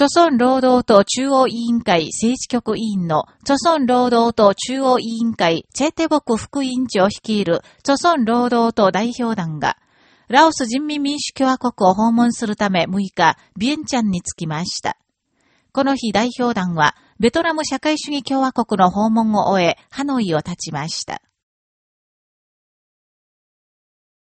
著村労働党中央委員会政治局委員の、著村労働党中央委員会チェテボク副委員長率いる、著村労働党代表団が、ラオス人民民主共和国を訪問するため6日、ビエンチャンに着きました。この日代表団は、ベトナム社会主義共和国の訪問を終え、ハノイを立ちました。